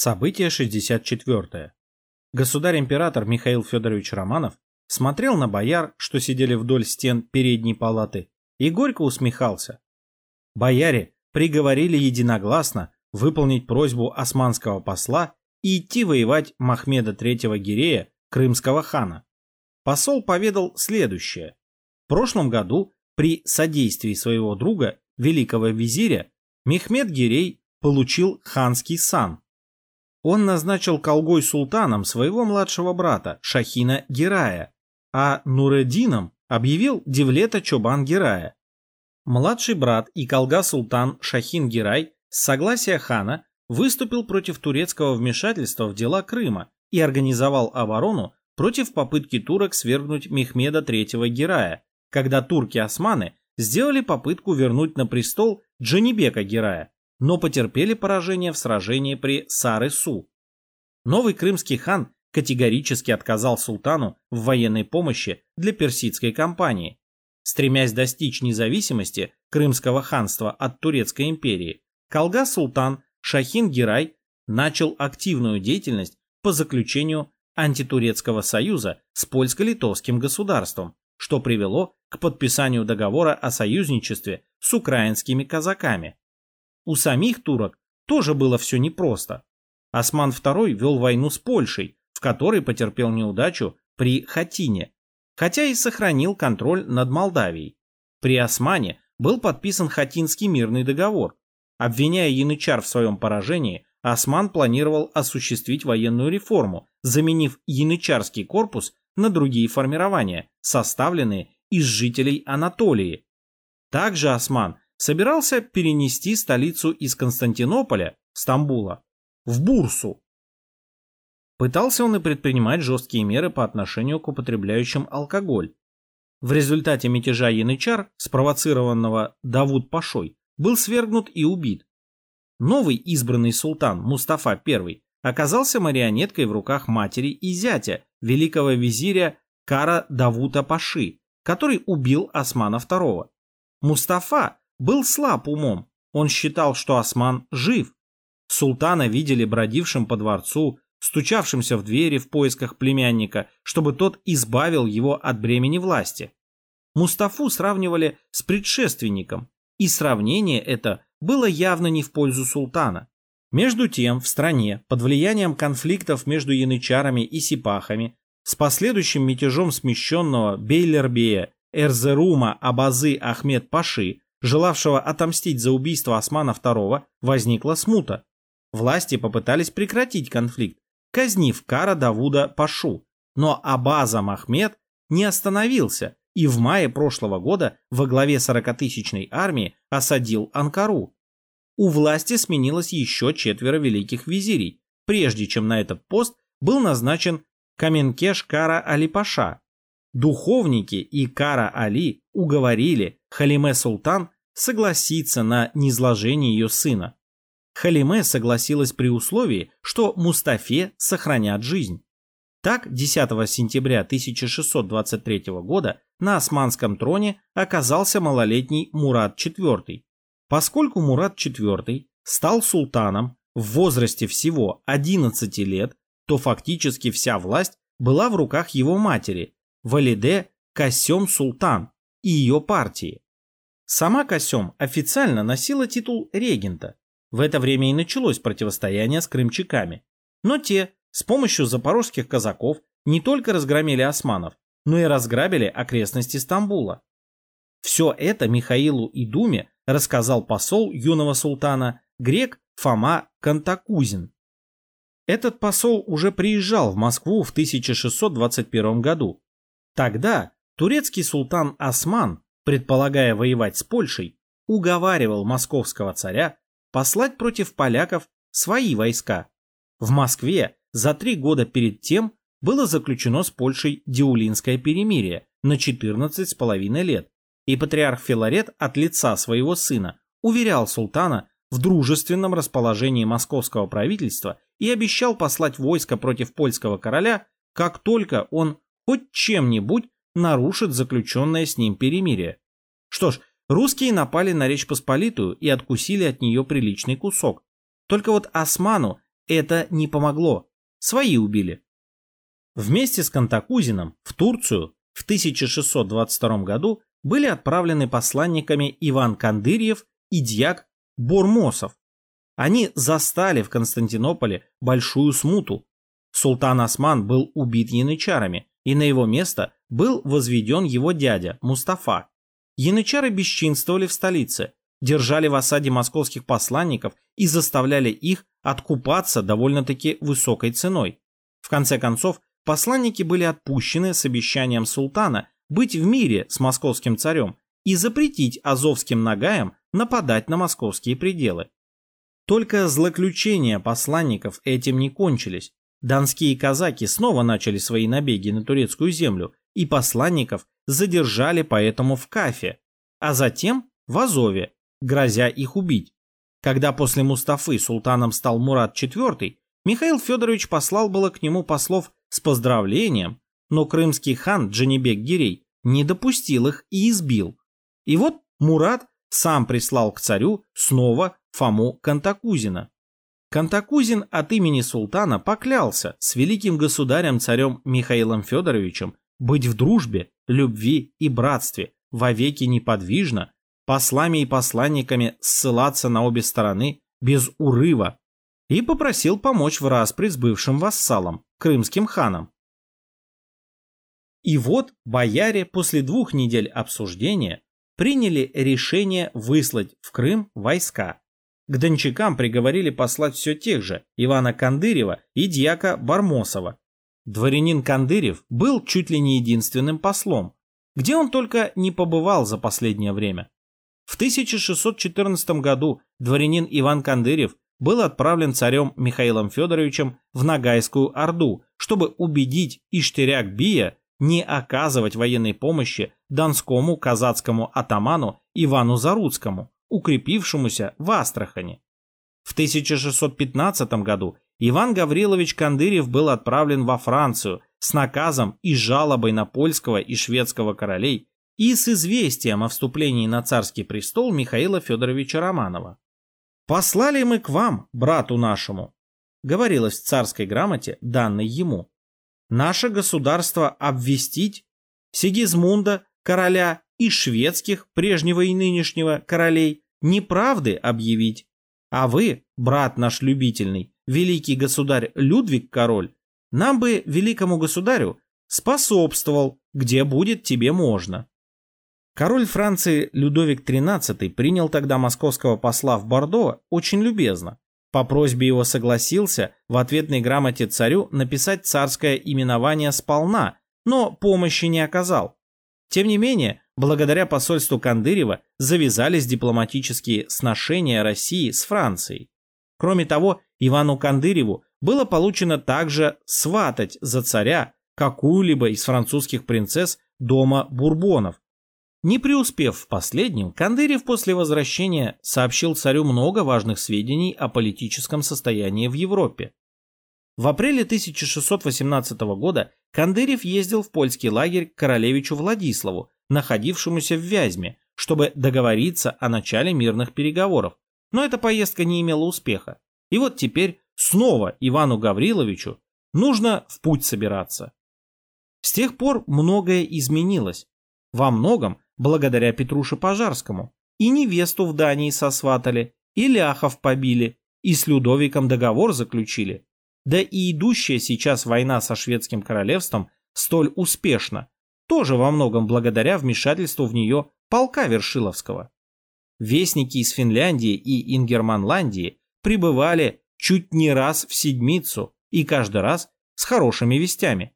Событие 64. Государь-император Михаил Федорович Романов смотрел на бояр, что сидели вдоль стен передней палаты, и горько усмехался. Бояре приговорили единогласно выполнить просьбу османского посла и идти воевать Махмеда III Гирея, крымского хана. Посол поведал следующее. В прошлом году при содействии своего друга, великого визиря, Мехмед Гирей получил ханский сан. Он назначил колгой султаном своего младшего брата Шахина Герая, а Нуреддином объявил Девлета Чобан Герая. Младший брат и колга-султан Шахин Герай с согласия хана выступил против турецкого вмешательства в дела Крыма и организовал оборону против попытки турок свергнуть Мехмеда III Герая, когда турки-османы сделали попытку вернуть на престол Джанибека Герая, но потерпели поражение в сражении при Сары-Су. Новый крымский хан категорически отказал султану в военной помощи для персидской кампании. Стремясь достичь независимости Крымского ханства от Турецкой империи, Калга-султан Шахин Гирай начал активную деятельность по заключению антитурецкого союза с польско-литовским государством, что привело к подписанию договора о союзничестве с украинскими казаками. У самих турок тоже было все непросто. Осман II вел войну с Польшей, в которой потерпел неудачу при Хатине, хотя и сохранил контроль над Молдавией. При Османе был подписан Хатинский мирный договор. Обвиняя янычар в своем поражении, Осман планировал осуществить военную реформу, заменив янычарский корпус на другие формирования, составленные из жителей Анатолии. Также Осман собирался перенести столицу из Константинополя, Стамбула, в Бурсу. Пытался он и предпринимать жесткие меры по отношению к употребляющим алкоголь. В результате мятежа янычар, спровоцированного Давуд Пашой, был свергнут и убит. Новый избранный султан Мустафа I оказался марионеткой в руках матери и зятя, великого визиря Кара Давута Паши, который убил Османа II. Мустафа был слаб умом, он считал, что Осман жив. Султана видели бродившим по дворцу, стучавшимся в двери в поисках племянника, чтобы тот избавил его от бремени власти. Мустафу сравнивали с предшественником, и сравнение это было явно не в пользу султана. Между тем, в стране, под влиянием конфликтов между янычарами и сипахами, с последующим мятежом смещенного Бейлербея Эрзерума Абазы Ахмед Паши, желавшего отомстить за убийство Османа II, возникла смута. Власти попытались прекратить конфликт, казнив Кара Давуда Пашу, но Абаза Махмед не остановился и в мае прошлого года во главе 40-тысячной армии осадил Анкару. У власти сменилось еще четверо великих визирей, прежде чем на этот пост был назначен Каменкеш Кара Али Паша. Духовники и Кара Али уговорили Халиме Султан согласиться на низложение ее сына. Халиме согласилась при условии, что Мустафе сохранят жизнь. Так, 10 сентября 1623 года на османском троне оказался малолетний Мурат IV. Поскольку Мурат IV стал султаном в возрасте всего 11 лет, то фактически вся власть была в руках его матери, Валиде Касем Султан и ее партии. Сама Касем официально носила титул регента, в это время и началось противостояние с крымчаками. Но те с помощью запорожских казаков не только разгромили османов, но и разграбили окрестности Стамбула. Все это Михаилу и Думе рассказал посол юного султана, грек Фома Кантакузин. Этот посол уже приезжал в Москву в 1621 году. Тогда турецкий султан Осман, предполагая воевать с Польшей, уговаривал московского царя послать против поляков свои войска. В Москве за три года перед тем было заключено с Польшей Диулинское перемирие на 14,5 лет, и патриарх Филарет от лица своего сына уверял султана в дружественном расположении московского правительства и обещал послать войско против польского короля, как только он хоть чем-нибудь нарушит заключенное с ним перемирие. Что ж, Русские напали на Речь Посполитую и откусили от нее приличный кусок. Только вот Осману это не помогло. Свои убили. Вместе с Кантакузином в Турцию в 1622 году были отправлены посланниками Иван Кандырьев и дьяк Бормосов. Они застали в Константинополе большую смуту. Султан Осман был убит янычарами, и на его место был возведен его дядя Мустафа. Янычары бесчинствовали в столице, держали в осаде московских посланников и заставляли их откупаться довольно-таки высокой ценой. В конце концов, посланники были отпущены с обещанием султана быть в мире с московским царем и запретить азовским нагаям нападать на московские пределы. Только злоключения посланников этим не кончились. Донские казаки снова начали свои набеги на турецкую землю, и посланников задержали поэтому в Кафе, а затем в Азове, грозя их убить. Когда после Мустафы султаном стал Мурат IV, Михаил Федорович послал было к нему послов с поздравлением, но крымский хан Джанибек Гирей не допустил их и избил. И вот Мурат сам прислал к царю снова Фому Кантакузина. Кантакузин от имени султана поклялся с великим государем-царем Михаилом Федоровичем быть в дружбе, любви и братстве, вовеки неподвижно, послами и посланниками ссылаться на обе стороны без урыва, и попросил помочь в распри с бывшим вассалом, крымским ханом. И вот бояре после двух недель обсуждения приняли решение выслать в Крым войска. К дончакам приговорили послать все тех же Ивана Кандырева и дьяка Бармосова. Дворянин Кандырев был чуть ли не единственным послом, где он только не побывал за последнее время. В 1614 году дворянин Иван Кандырев был отправлен царем Михаилом Федоровичем в Ногайскую Орду, чтобы убедить Иштыряк Бия не оказывать военной помощи донскому казацкому атаману Ивану Заруцкому, укрепившемуся в Астрахани. В 1615 году Иван Гаврилович Кандырев был отправлен во Францию с наказом и жалобой на польского и шведского королей и с известием о вступлении на царский престол Михаила Федоровича Романова. «Послали мы к вам, брату нашему», — говорилось в царской грамоте, данной ему, «наше государство обвестить Сигизмунда, короля и шведских, прежнего и нынешнего королей, неправды объявить. А вы, брат наш любительный, великий государь Людвиг король, нам бы, великому государю, способствовал, где будет тебе можно. Король Франции Людовик XIII принял тогда московского посла в Бордо очень любезно. По просьбе его согласился в ответной грамоте царю написать царское именование сполна, но помощи не оказал. Тем не менее, благодаря посольству Кандырева завязались дипломатические сношения России с Францией. Кроме того, Ивану Кандыреву было получено также сватать за царя какую-либо из французских принцесс дома Бурбонов, не преуспев в последнем, Кандырев после возвращения сообщил царю много важных сведений о политическом состоянии в Европе. В апреле 1618 года Кандырев ездил в польский лагерь к королевичу Владиславу, находившемуся в Вязьме, чтобы договориться о начале мирных переговоров. Но эта поездка не имела успеха. И вот теперь снова Ивану Гавриловичу нужно в путь собираться. С тех пор многое изменилось. Во многом благодаря Петруше Пожарскому. И невесту в Дании сосватали, и ляхов побили, и с Людовиком договор заключили. Да и идущая сейчас война со шведским королевством столь успешна, тоже во многом благодаря вмешательству в нее полка Вершиловского. Вестники из Финляндии и Ингерманландии прибывали чуть не раз в седмицу и каждый раз с хорошими вестями.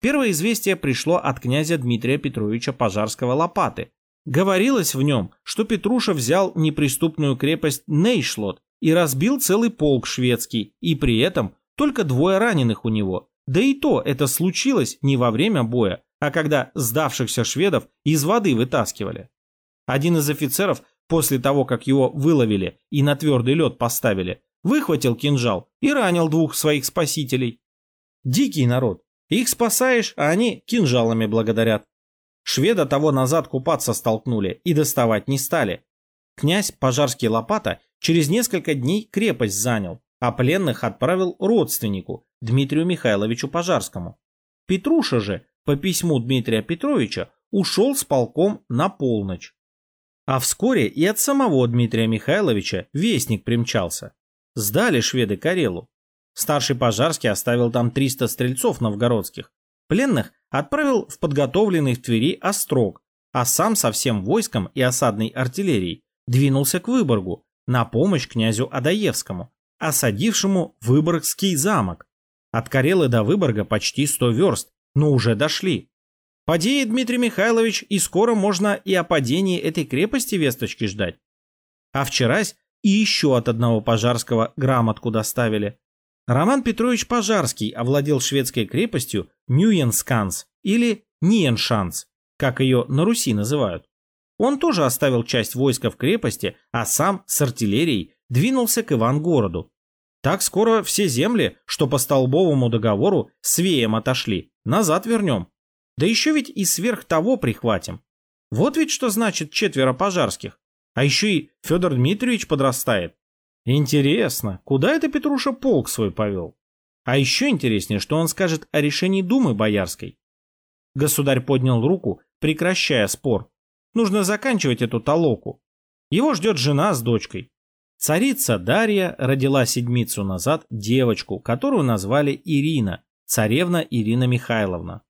Первое известие пришло от князя Дмитрия Петровича Пожарского Лопаты. Говорилось в нем, что Петруша взял неприступную крепость Нейшлот и разбил целый полк шведский, и при этом только двое раненых у него. Да и то это случилось не во время боя, а когда сдавшихся шведов из воды вытаскивали. Один из офицеров, после того, как его выловили и на твердый лед поставили, выхватил кинжал и ранил двух своих спасителей. Дикий народ, их спасаешь, а они кинжалами благодарят. Шведа того назад купаться столкнули и доставать не стали. Князь Пожарский Лопата через несколько дней крепость занял, а пленных отправил родственнику Дмитрию Михайловичу Пожарскому. Петруша же по письму Дмитрия Петровича ушел с полком на полночь. А вскоре и от самого Дмитрия Михайловича вестник примчался. Сдали шведы Карелу. Старший Пожарский оставил там 300 стрельцов новгородских. Пленных отправил в подготовленный в Твери острог, а сам со всем войском и осадной артиллерией двинулся к Выборгу на помощь князю Адаевскому, осадившему Выборгский замок. От Карелы до Выборга почти 100 верст, но уже дошли. Поди, Дмитрий Михайлович, и скоро можно и о падении этой крепости весточки ждать. А вчерась и еще от одного Пожарского грамотку доставили. Роман Петрович Пожарский овладел шведской крепостью Ньюенсканс или Ниеншанс, как ее на Руси называют. Он тоже оставил часть войска в крепости, а сам с артиллерией двинулся к Ивангороду. Так скоро все земли, что по Столбовому договору свеям отошли, назад вернем. Да еще ведь и сверх того прихватим. Вот ведь что значит четверо пожарских. А еще и Федор Дмитриевич подрастает. Интересно, куда это Петруша полк свой повел? А еще интереснее, что он скажет о решении Думы Боярской. Государь поднял руку, прекращая спор. Нужно заканчивать эту толоку. Его ждет жена с дочкой. Царица Дарья родила седмицу назад девочку, которую назвали Ирина, царевна Ирина Михайловна.